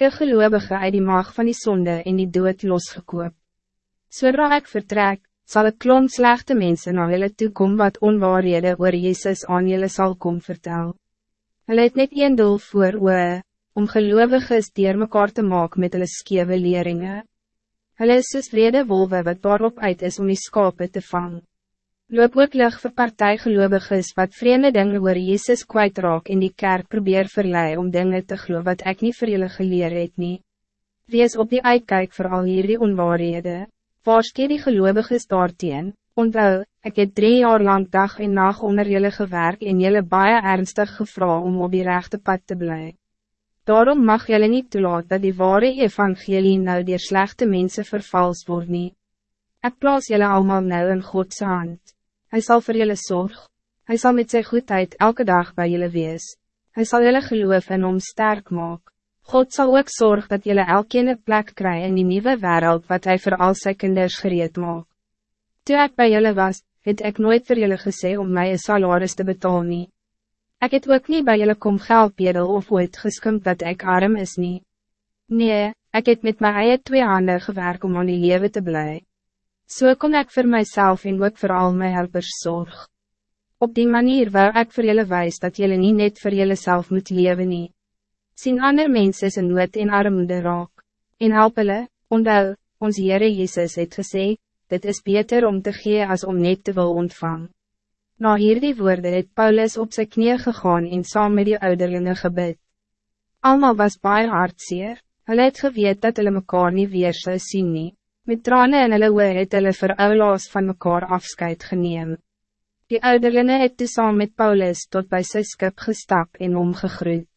de geloovige uit die maag van die zonde en die dood losgekoop. Zodra ik vertrek, zal ik klomp slechte mensen naar hulle toekom wat onwaarhede oor Jezus aan julle sal kom vertel. Hulle het net een doel voor oe, om geloviges dier mekaar te maak met hulle skewe leringen. Hulle is soos vrede wolwe wat daarop uit is om die skape te vangen. Loop ook lig vir partijgeloviges wat vreemde dingen oor Jezus kwijtraak in die kerk probeer verlei om dingen te glo wat ik niet vir julle geleer het nie. Wees op die uitkijk voor al hierdie onwaarhede. Waarske die geloviges daarteen, onthou, ik het drie jaar lang dag en nacht onder julle gewerk en julle baie ernstig gevra om op die rechte pad te blijven. Daarom mag julle niet toelaat dat die ware evangelie nou dier slechte mensen vervals word nie. Ek plaas julle allemaal nou in Godse hand. Hij zal voor jullie zorg. Hij zal met zijn goedheid elke dag bij jullie wees. Hij zal jullie geloof en om sterk maken. God zal ook zorgen dat jullie elke een plek krijgen in die nieuwe wereld wat hij voor al zijn kinders gereed maakt. Toen ik bij jullie was, het ik nooit voor jullie gezegd om mij een salaris te betalen. Ik het ook niet bij jullie kom geld bedel of ooit geskimp dat ik arm is niet. Nee, ik het met mijn eigen twee handen gewerkt om aan die leven te blijven. So kon ik voor mijzelf en ook voor al mijn helpers zorg. Op die manier wil ik voor jullie wijs dat jullie niet net voor jullie zelf moet leven nie. Sien ander mensen in nood en armoede raak. En help hulle, onthou, ons Heere Jezus het gesê, dit is beter om te gee als om net te wil ontvang. Na hierdie woorde het Paulus op zijn knieën gegaan en saam met die ouderlinge gebid. Almal was baie hartseer, hulle het geweet dat hulle mekaar nie weer sou sien nie. Met tranen en hulle oor het hulle vir oulaas van mekaar afscheid geneem. Die ouderlinge het toe saam met Paulus tot bij sy skip gestap en omgegroeid.